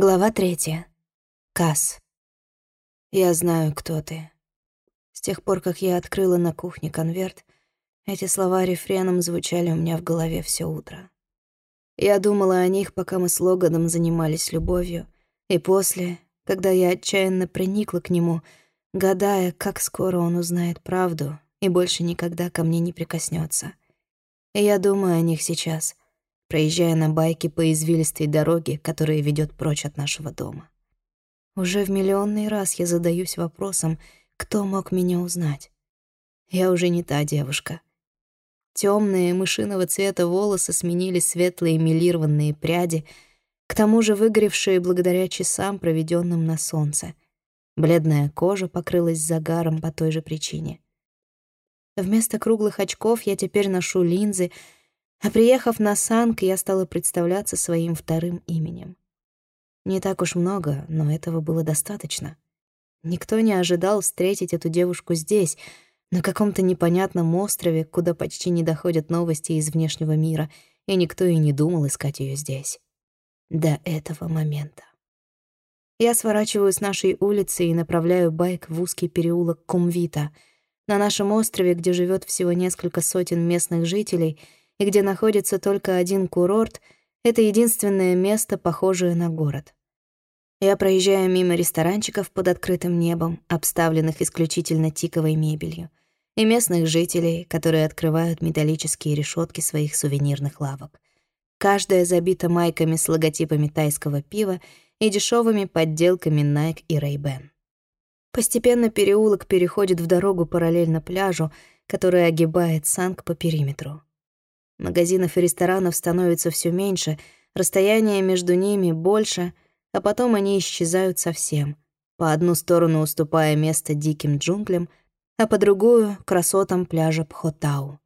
Глава третья. Касс. Я знаю, кто ты. С тех пор, как я открыла на кухне конверт, эти слова рефреном звучали у меня в голове все утро. Я думала о них, пока мы с Логаном занимались любовью, и после, когда я отчаянно проникла к нему, гадая, как скоро он узнает правду и больше никогда ко мне не прикоснется. И я думаю о них сейчас — проезжая на байке по извилистой дороге, которая ведет прочь от нашего дома. Уже в миллионный раз я задаюсь вопросом, кто мог меня узнать. Я уже не та девушка. Темные мышиного цвета волосы сменили светлые милированные пряди, к тому же выгоревшие благодаря часам, проведенным на солнце. Бледная кожа покрылась загаром по той же причине. Вместо круглых очков я теперь ношу линзы — а приехав на Санк, я стала представляться своим вторым именем. Не так уж много, но этого было достаточно. Никто не ожидал встретить эту девушку здесь, на каком-то непонятном острове, куда почти не доходят новости из внешнего мира, и никто и не думал искать ее здесь. До этого момента. Я сворачиваю с нашей улицы и направляю байк в узкий переулок Кумвита. На нашем острове, где живет всего несколько сотен местных жителей — и где находится только один курорт, это единственное место, похожее на город. Я проезжаю мимо ресторанчиков под открытым небом, обставленных исключительно тиковой мебелью, и местных жителей, которые открывают металлические решетки своих сувенирных лавок. Каждая забита майками с логотипами тайского пива и дешевыми подделками Nike и Ray-Ban. Постепенно переулок переходит в дорогу параллельно пляжу, который огибает Санк по периметру. Магазинов и ресторанов становится все меньше, расстояние между ними больше, а потом они исчезают совсем, по одну сторону уступая место диким джунглям, а по другую — красотам пляжа Пхотау.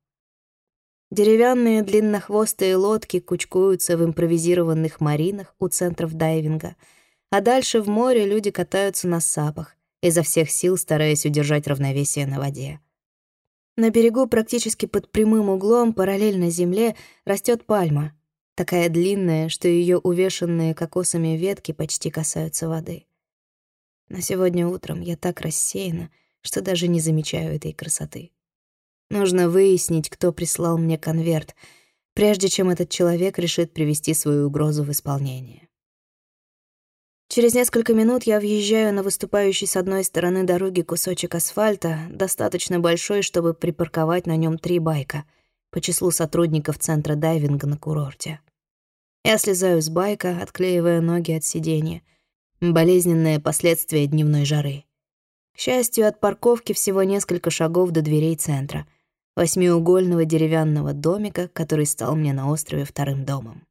Деревянные длиннохвостые лодки кучкуются в импровизированных маринах у центров дайвинга, а дальше в море люди катаются на сапах, изо всех сил стараясь удержать равновесие на воде. На берегу, практически под прямым углом, параллельно земле, растет пальма, такая длинная, что ее увешанные кокосами ветки почти касаются воды. На сегодня утром я так рассеяна, что даже не замечаю этой красоты. Нужно выяснить, кто прислал мне конверт, прежде чем этот человек решит привести свою угрозу в исполнение. Через несколько минут я въезжаю на выступающий с одной стороны дороги кусочек асфальта, достаточно большой, чтобы припарковать на нем три байка по числу сотрудников центра дайвинга на курорте. Я слезаю с байка, отклеивая ноги от сиденья. Болезненное последствие дневной жары. К счастью, от парковки всего несколько шагов до дверей центра, восьмиугольного деревянного домика, который стал мне на острове вторым домом.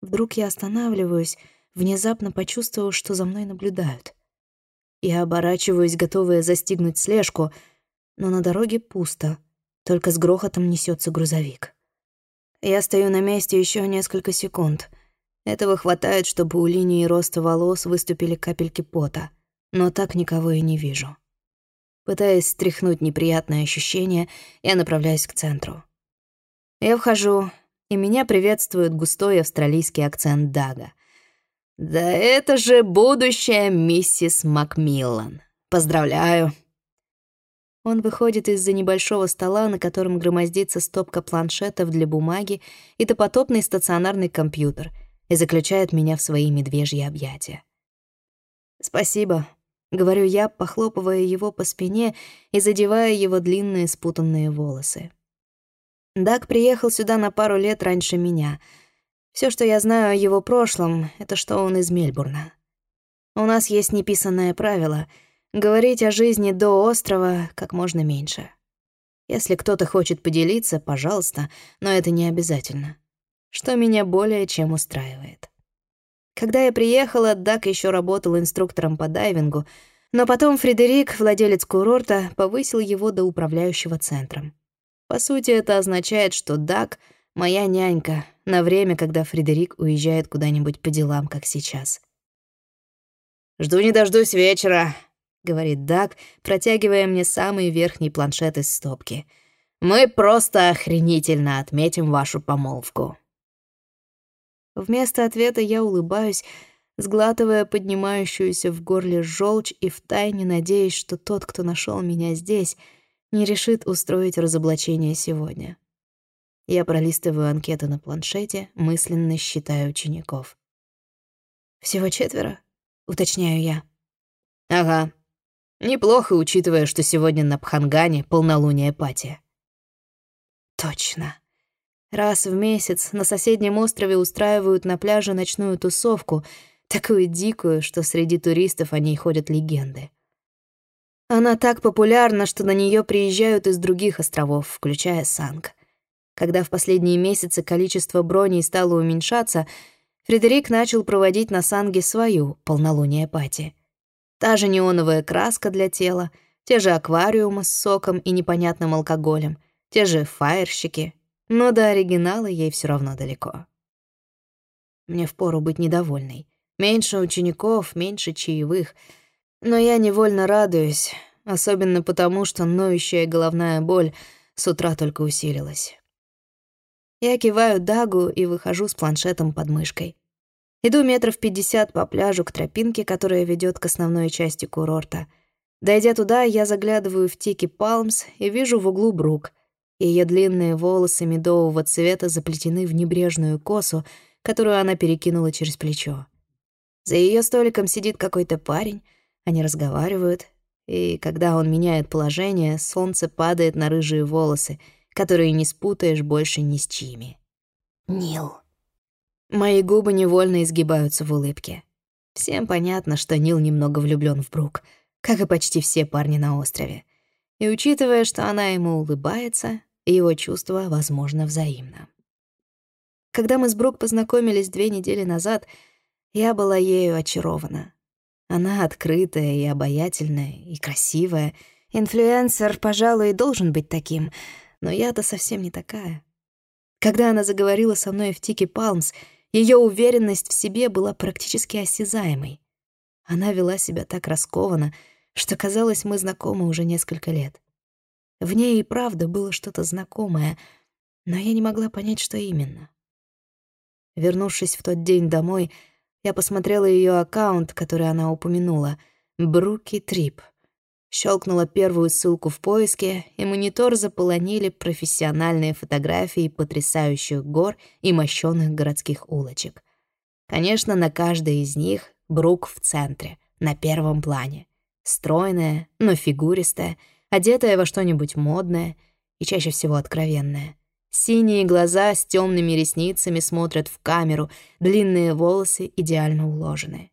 Вдруг я останавливаюсь, внезапно почувствовал, что за мной наблюдают. Я оборачиваюсь, готовая застигнуть слежку, но на дороге пусто, только с грохотом несется грузовик. Я стою на месте еще несколько секунд. Этого хватает, чтобы у линии роста волос выступили капельки пота, но так никого и не вижу. Пытаясь стряхнуть неприятное ощущение, я направляюсь к центру. Я вхожу, и меня приветствует густой австралийский акцент Дага. «Да это же будущая миссис Макмиллан. Поздравляю!» Он выходит из-за небольшого стола, на котором громоздится стопка планшетов для бумаги и допотопный стационарный компьютер, и заключает меня в свои медвежьи объятия. «Спасибо», — говорю я, похлопывая его по спине и задевая его длинные спутанные волосы. Даг приехал сюда на пару лет раньше меня — все, что я знаю о его прошлом, это что он из Мельбурна. У нас есть неписанное правило — говорить о жизни до острова как можно меньше. Если кто-то хочет поделиться, пожалуйста, но это не обязательно. Что меня более чем устраивает. Когда я приехала, Дак еще работал инструктором по дайвингу, но потом Фредерик, владелец курорта, повысил его до управляющего центром. По сути, это означает, что Дак — Моя нянька на время, когда Фредерик уезжает куда-нибудь по делам, как сейчас. «Жду не дождусь вечера», — говорит Даг, протягивая мне самый верхний планшет из стопки. «Мы просто охренительно отметим вашу помолвку». Вместо ответа я улыбаюсь, сглатывая поднимающуюся в горле желчь и втайне надеясь, что тот, кто нашел меня здесь, не решит устроить разоблачение сегодня. Я пролистываю анкету на планшете, мысленно считаю учеников. «Всего четверо?» — уточняю я. «Ага. Неплохо, учитывая, что сегодня на Пхангане полнолуние пати». «Точно. Раз в месяц на соседнем острове устраивают на пляже ночную тусовку, такую дикую, что среди туристов о ней ходят легенды. Она так популярна, что на нее приезжают из других островов, включая Санг. Когда в последние месяцы количество броней стало уменьшаться, Фредерик начал проводить на Санге свою полнолуние пати. Та же неоновая краска для тела, те же аквариумы с соком и непонятным алкоголем, те же фаерщики, но до оригинала ей все равно далеко. Мне впору быть недовольной. Меньше учеников, меньше чаевых. Но я невольно радуюсь, особенно потому, что ноющая головная боль с утра только усилилась. Я киваю Дагу и выхожу с планшетом под мышкой. Иду метров пятьдесят по пляжу к тропинке, которая ведет к основной части курорта. Дойдя туда, я заглядываю в Тики Палмс и вижу в углу Брук. Ее длинные волосы медового цвета заплетены в небрежную косу, которую она перекинула через плечо. За ее столиком сидит какой-то парень, они разговаривают, и когда он меняет положение, солнце падает на рыжие волосы — которые не спутаешь больше ни с чьими. Нил. Мои губы невольно изгибаются в улыбке. Всем понятно, что Нил немного влюблён в Брук, как и почти все парни на острове. И учитывая, что она ему улыбается, его чувство, возможно, взаимно. Когда мы с Брук познакомились две недели назад, я была ею очарована. Она открытая и обаятельная, и красивая. Инфлюенсер, пожалуй, должен быть таким — но я-то совсем не такая. Когда она заговорила со мной в Тики Палмс, ее уверенность в себе была практически осязаемой. Она вела себя так раскованно, что казалось, мы знакомы уже несколько лет. В ней и правда было что-то знакомое, но я не могла понять, что именно. Вернувшись в тот день домой, я посмотрела ее аккаунт, который она упомянула — Бруки Трип. Щелкнула первую ссылку в поиске, и монитор заполонили профессиональные фотографии потрясающих гор и мощёных городских улочек. Конечно, на каждой из них Брук в центре, на первом плане. Стройная, но фигуристая, одетая во что-нибудь модное и чаще всего откровенное. Синие глаза с темными ресницами смотрят в камеру, длинные волосы идеально уложены.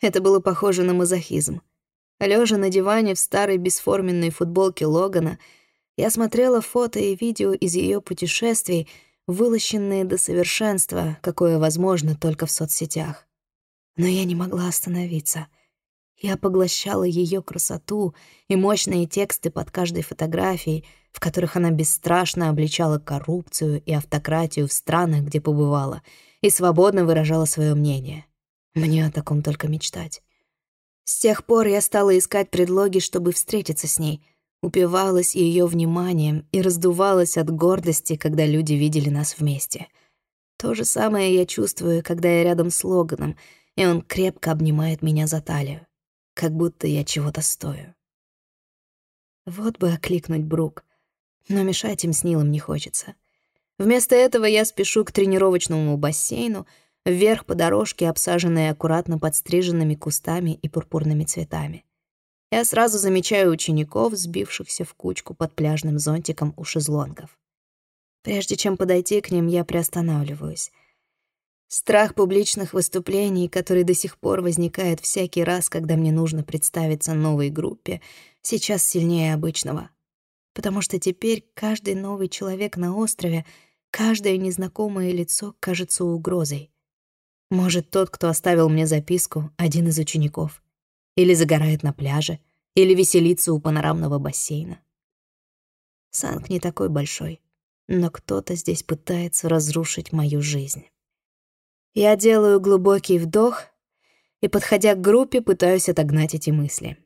Это было похоже на мазохизм — Лежа на диване в старой бесформенной футболке Логана, я смотрела фото и видео из ее путешествий, вылощенные до совершенства, какое возможно только в соцсетях. Но я не могла остановиться. Я поглощала ее красоту и мощные тексты под каждой фотографией, в которых она бесстрашно обличала коррупцию и автократию в странах, где побывала, и свободно выражала свое мнение. Мне о таком только мечтать. С тех пор я стала искать предлоги, чтобы встретиться с ней, упивалась ее вниманием и раздувалась от гордости, когда люди видели нас вместе. То же самое я чувствую, когда я рядом с Логаном, и он крепко обнимает меня за талию, как будто я чего-то стою. Вот бы окликнуть Брук, но мешать им с Нилом не хочется. Вместо этого я спешу к тренировочному бассейну — вверх по дорожке, обсаженной аккуратно подстриженными кустами и пурпурными цветами. Я сразу замечаю учеников, сбившихся в кучку под пляжным зонтиком у шезлонгов. Прежде чем подойти к ним, я приостанавливаюсь. Страх публичных выступлений, который до сих пор возникает всякий раз, когда мне нужно представиться новой группе, сейчас сильнее обычного. Потому что теперь каждый новый человек на острове, каждое незнакомое лицо кажется угрозой. Может, тот, кто оставил мне записку, один из учеников. Или загорает на пляже, или веселится у панорамного бассейна. Санк не такой большой, но кто-то здесь пытается разрушить мою жизнь. Я делаю глубокий вдох и, подходя к группе, пытаюсь отогнать эти мысли.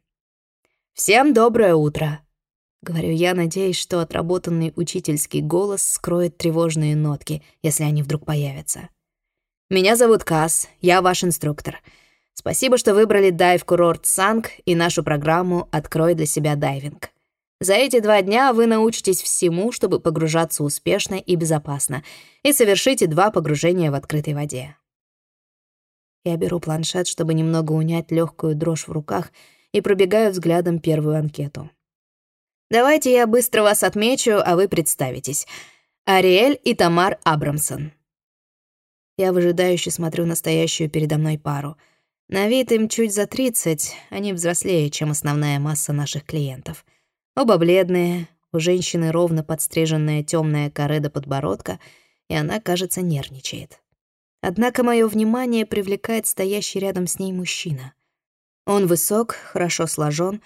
«Всем доброе утро!» — говорю я, надеясь, что отработанный учительский голос скроет тревожные нотки, если они вдруг появятся. Меня зовут Кас, я ваш инструктор. Спасибо, что выбрали дайв-курорт Санг и нашу программу «Открой для себя дайвинг». За эти два дня вы научитесь всему, чтобы погружаться успешно и безопасно, и совершите два погружения в открытой воде. Я беру планшет, чтобы немного унять легкую дрожь в руках, и пробегаю взглядом первую анкету. Давайте я быстро вас отмечу, а вы представитесь. Ариэль и Тамар Абрамсон. Я выжидающе смотрю на стоящую передо мной пару. На вид им чуть за 30, они взрослее, чем основная масса наших клиентов. Оба бледные, у женщины ровно подстриженная темная коре до подбородка, и она, кажется, нервничает. Однако мое внимание привлекает стоящий рядом с ней мужчина. Он высок, хорошо сложен,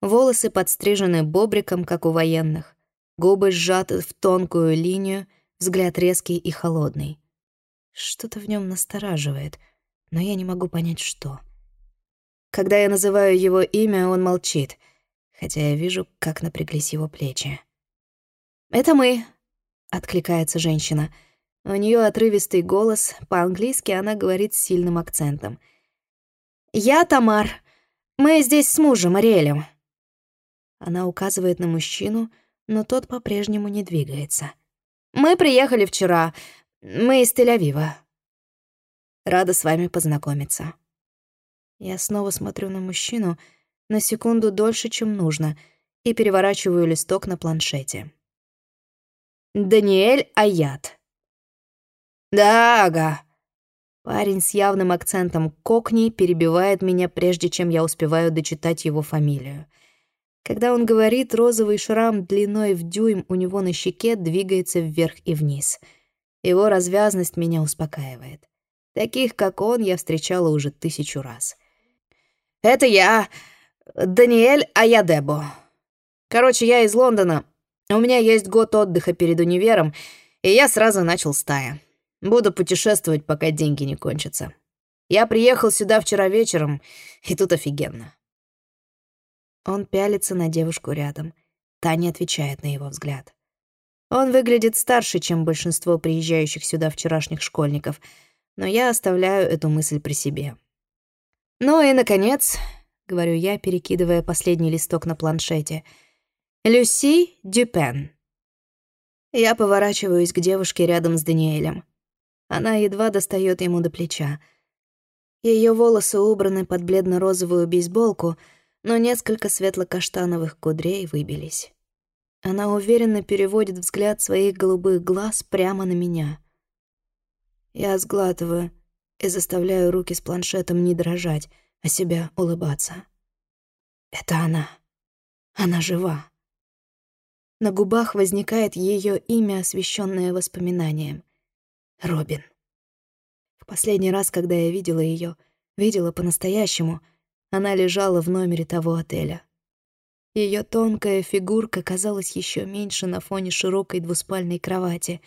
волосы подстрижены бобриком, как у военных, губы сжаты в тонкую линию, взгляд резкий и холодный. Что-то в нем настораживает, но я не могу понять, что. Когда я называю его имя, он молчит, хотя я вижу, как напряглись его плечи. «Это мы», — откликается женщина — у нее отрывистый голос, по-английски она говорит с сильным акцентом. «Я Тамар. Мы здесь с мужем, Ариэлем». Она указывает на мужчину, но тот по-прежнему не двигается. «Мы приехали вчера. Мы из Тель-Авива. Рада с вами познакомиться». Я снова смотрю на мужчину на секунду дольше, чем нужно, и переворачиваю листок на планшете. Даниэль Аят. «Да, ага». Парень с явным акцентом кокни перебивает меня, прежде чем я успеваю дочитать его фамилию. Когда он говорит, розовый шрам длиной в дюйм у него на щеке двигается вверх и вниз. Его развязность меня успокаивает. Таких, как он, я встречала уже тысячу раз. «Это я, Даниэль Аядебо. Короче, я из Лондона. У меня есть год отдыха перед универом, и я сразу начал стая. Буду путешествовать, пока деньги не кончатся. Я приехал сюда вчера вечером, и тут офигенно». Он пялится на девушку рядом. Та не отвечает на его взгляд. Он выглядит старше, чем большинство приезжающих сюда вчерашних школьников, но я оставляю эту мысль при себе. «Ну и, наконец», — говорю я, перекидывая последний листок на планшете, «Люси Дюпен». Я поворачиваюсь к девушке рядом с Даниэлем. Она едва достает ему до плеча. Ее волосы убраны под бледно-розовую бейсболку, но несколько светло-каштановых кудрей выбились. Она уверенно переводит взгляд своих голубых глаз прямо на меня. Я сглатываю и заставляю руки с планшетом не дрожать, а себя улыбаться. Это она. Она жива. На губах возникает ее имя, освещенное воспоминанием — Робин. В последний раз, когда я видела ее, видела по-настоящему, она лежала в номере того отеля. Ее тонкая фигурка казалась еще меньше на фоне широкой двуспальной кровати.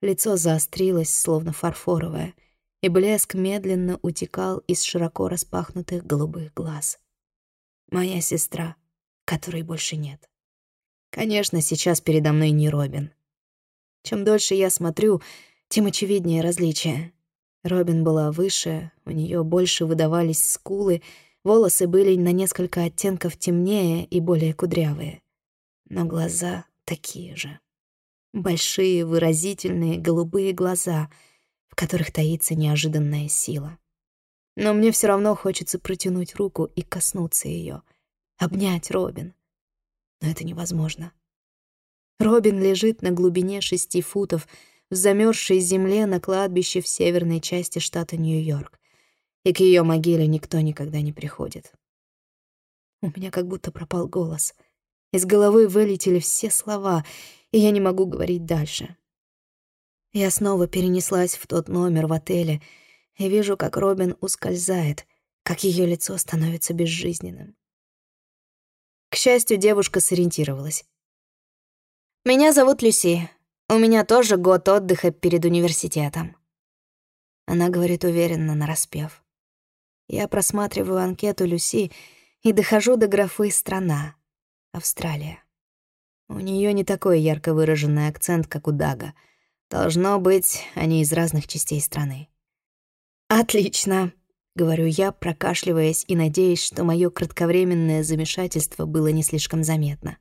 Лицо заострилось, словно фарфоровое, и блеск медленно утекал из широко распахнутых голубых глаз. Моя сестра, которой больше нет. Конечно, сейчас передо мной не Робин. Чем дольше я смотрю, тем очевиднее различие. Робин была выше, у нее больше выдавались скулы, волосы были на несколько оттенков темнее и более кудрявые. Но глаза такие же. Большие, выразительные, голубые глаза, в которых таится неожиданная сила. Но мне все равно хочется протянуть руку и коснуться ее, обнять Робин. Но это невозможно. Робин лежит на глубине шести футов — в замерзшей земле на кладбище в северной части штата Нью-Йорк. И к ее могиле никто никогда не приходит. У меня как будто пропал голос. Из головы вылетели все слова, и я не могу говорить дальше. Я снова перенеслась в тот номер в отеле и вижу, как Робин ускользает, как ее лицо становится безжизненным. К счастью, девушка сориентировалась. «Меня зовут Люси. У меня тоже год отдыха перед университетом. Она говорит уверенно, нараспев. Я просматриваю анкету Люси и дохожу до графы «Страна» — Австралия. У нее не такой ярко выраженный акцент, как у Дага. Должно быть, они из разных частей страны. «Отлично», — говорю я, прокашливаясь и надеясь, что мое кратковременное замешательство было не слишком заметно.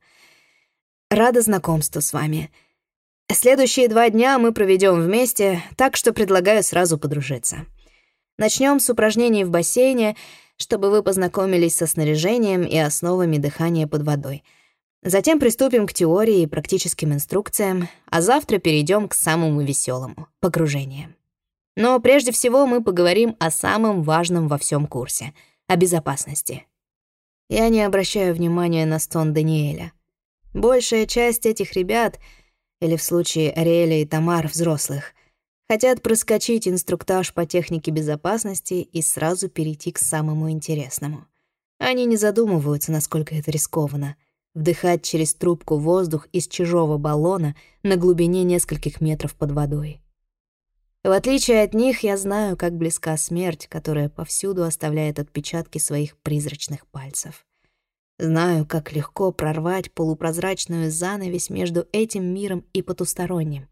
«Рада знакомству с вами. Следующие два дня мы проведем вместе, так что предлагаю сразу подружиться. Начнем с упражнений в бассейне, чтобы вы познакомились со снаряжением и основами дыхания под водой. Затем приступим к теории и практическим инструкциям, а завтра перейдем к самому веселому — погружениям. Но прежде всего мы поговорим о самом важном во всем курсе — о безопасности. Я не обращаю внимания на стон Даниэля. Большая часть этих ребят, или в случае Ариэля и Тамар взрослых, хотят проскочить инструктаж по технике безопасности и сразу перейти к самому интересному. Они не задумываются, насколько это рискованно — вдыхать через трубку воздух из чужого баллона на глубине нескольких метров под водой. В отличие от них, я знаю, как близка смерть, которая повсюду оставляет отпечатки своих призрачных пальцев. Знаю, как легко прорвать полупрозрачную занавесь между этим миром и потусторонним.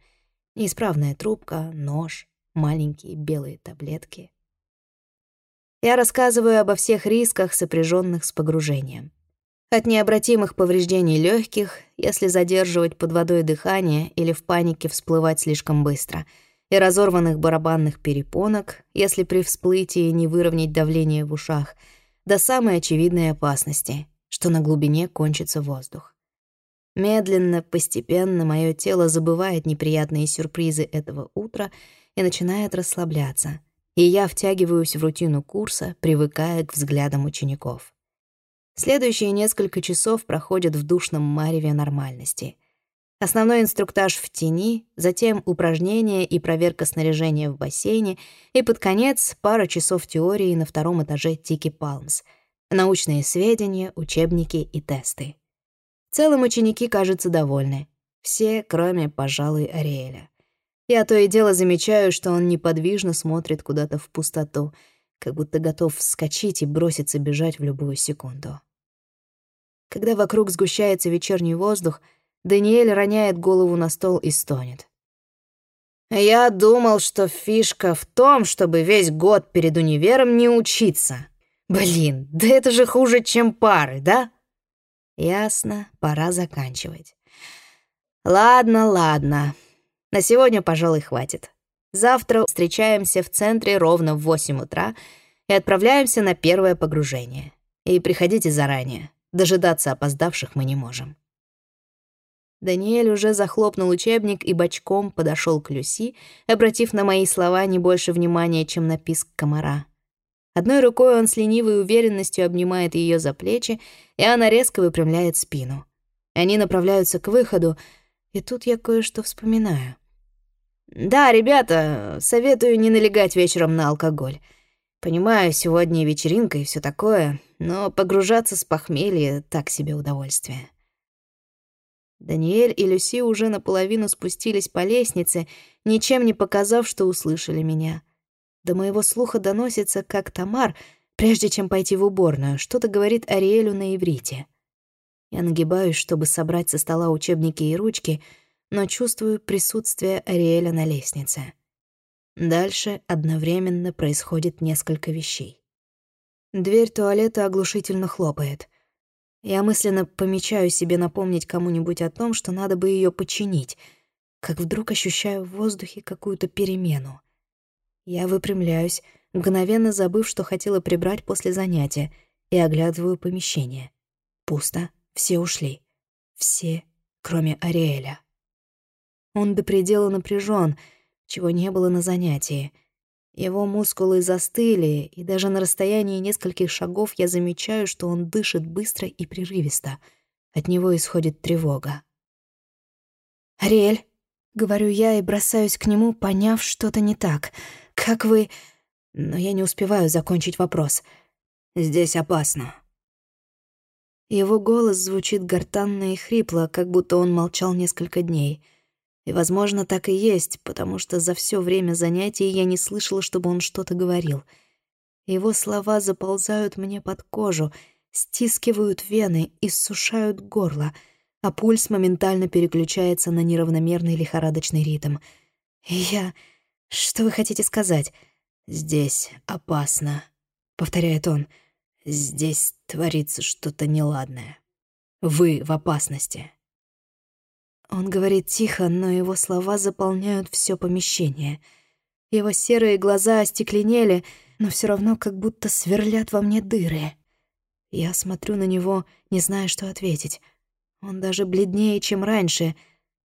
Неисправная трубка, нож, маленькие белые таблетки. Я рассказываю обо всех рисках, сопряженных с погружением. От необратимых повреждений легких, если задерживать под водой дыхание или в панике всплывать слишком быстро — и разорванных барабанных перепонок, если при всплытии не выровнять давление в ушах, до самой очевидной опасности, что на глубине кончится воздух. Медленно, постепенно мое тело забывает неприятные сюрпризы этого утра и начинает расслабляться, и я втягиваюсь в рутину курса, привыкая к взглядам учеников. Следующие несколько часов проходят в душном мареве нормальности. Основной инструктаж в тени, затем упражнения и проверка снаряжения в бассейне, и под конец пара часов теории на втором этаже Тики Палмс, научные сведения, учебники и тесты. В целом ученики, кажутся довольны. Все, кроме, пожалуй, Ариэля. Я то и дело замечаю, что он неподвижно смотрит куда-то в пустоту, как будто готов вскочить и броситься бежать в любую секунду. Когда вокруг сгущается вечерний воздух — Даниэль роняет голову на стол и стонет. «Я думал, что фишка в том, чтобы весь год перед универом не учиться. Блин, да это же хуже, чем пары, да?» «Ясно, пора заканчивать». «Ладно, ладно. На сегодня, пожалуй, хватит. Завтра встречаемся в центре ровно в 8 утра и отправляемся на первое погружение. И приходите заранее. Дожидаться опоздавших мы не можем». Даниэль уже захлопнул учебник и бочком подошел к Люси, обратив на мои слова не больше внимания, чем на писк комара. Одной рукой он с ленивой уверенностью обнимает ее за плечи, и она резко выпрямляет спину. Они направляются к выходу, и тут я кое-что вспоминаю. «Да, ребята, советую не налегать вечером на алкоголь. Понимаю, сегодня вечеринка и все такое, но погружаться с похмелья — так себе удовольствие». Даниэль и Люси уже наполовину спустились по лестнице, ничем не показав, что услышали меня. До моего слуха доносится, как Тамар, прежде чем пойти в уборную, что-то говорит Ариэлю на иврите. Я нагибаюсь, чтобы собрать со стола учебники и ручки, но чувствую присутствие Ариэля на лестнице. Дальше одновременно происходит несколько вещей. Дверь туалета оглушительно хлопает. Я мысленно помечаю себе напомнить кому-нибудь о том, что надо бы ее починить, как вдруг ощущаю в воздухе какую-то перемену. Я выпрямляюсь, мгновенно забыв, что хотела прибрать после занятия, и оглядываю помещение. Пусто, все ушли. Все, кроме Ариэля. Он до предела напряжен, чего не было на занятии — его мускулы застыли, и даже на расстоянии нескольких шагов я замечаю, что он дышит быстро и прерывисто. От него исходит тревога. «Ариэль», — говорю я и бросаюсь к нему, поняв, что-то не так. «Как вы...» Но я не успеваю закончить вопрос. «Здесь опасно». Его голос звучит гортанно и хрипло, как будто он молчал несколько дней — и, возможно, так и есть, потому что за все время занятий я не слышала, чтобы он что-то говорил. Его слова заползают мне под кожу, стискивают вены, иссушают горло, а пульс моментально переключается на неравномерный лихорадочный ритм. И я... Что вы хотите сказать? «Здесь опасно», — повторяет он. «Здесь творится что-то неладное. Вы в опасности». Он говорит тихо, но его слова заполняют все помещение. Его серые глаза остекленели, но все равно как будто сверлят во мне дыры. Я смотрю на него, не зная, что ответить. Он даже бледнее, чем раньше,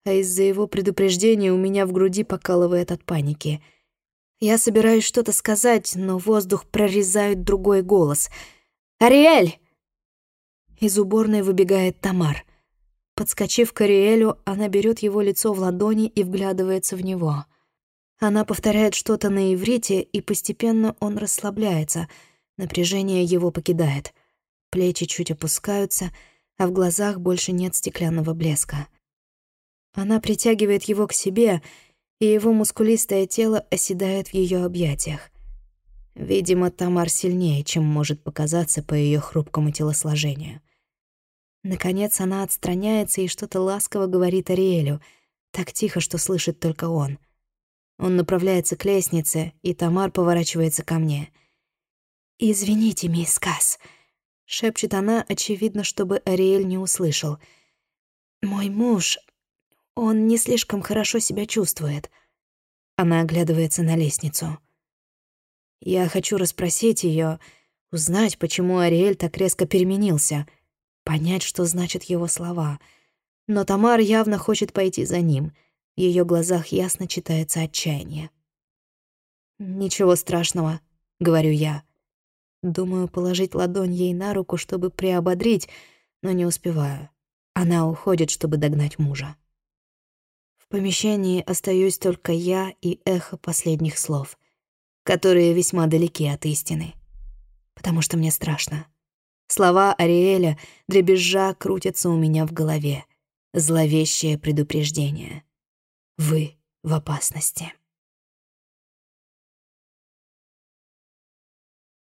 а из-за его предупреждения у меня в груди покалывает от паники. Я собираюсь что-то сказать, но воздух прорезает другой голос. «Ариэль!» Из уборной выбегает Тамар — Подскочив к Ариэлю, она берет его лицо в ладони и вглядывается в него. Она повторяет что-то на иврите, и постепенно он расслабляется, напряжение его покидает. Плечи чуть опускаются, а в глазах больше нет стеклянного блеска. Она притягивает его к себе, и его мускулистое тело оседает в ее объятиях. Видимо, Тамар сильнее, чем может показаться по ее хрупкому телосложению. Наконец она отстраняется и что-то ласково говорит Ариэлю, так тихо, что слышит только он. Он направляется к лестнице, и Тамар поворачивается ко мне. «Извините, мисс Касс», — шепчет она, очевидно, чтобы Ариэль не услышал. «Мой муж, он не слишком хорошо себя чувствует». Она оглядывается на лестницу. Я хочу расспросить ее, узнать, почему Ариэль так резко переменился — понять, что значат его слова. Но Тамар явно хочет пойти за ним. В её глазах ясно читается отчаяние. «Ничего страшного», — говорю я. Думаю положить ладонь ей на руку, чтобы приободрить, но не успеваю. Она уходит, чтобы догнать мужа. В помещении остаюсь только я и эхо последних слов, которые весьма далеки от истины, потому что мне страшно. Слова Ариэля дребезжа крутятся у меня в голове. Зловещее предупреждение. Вы в опасности.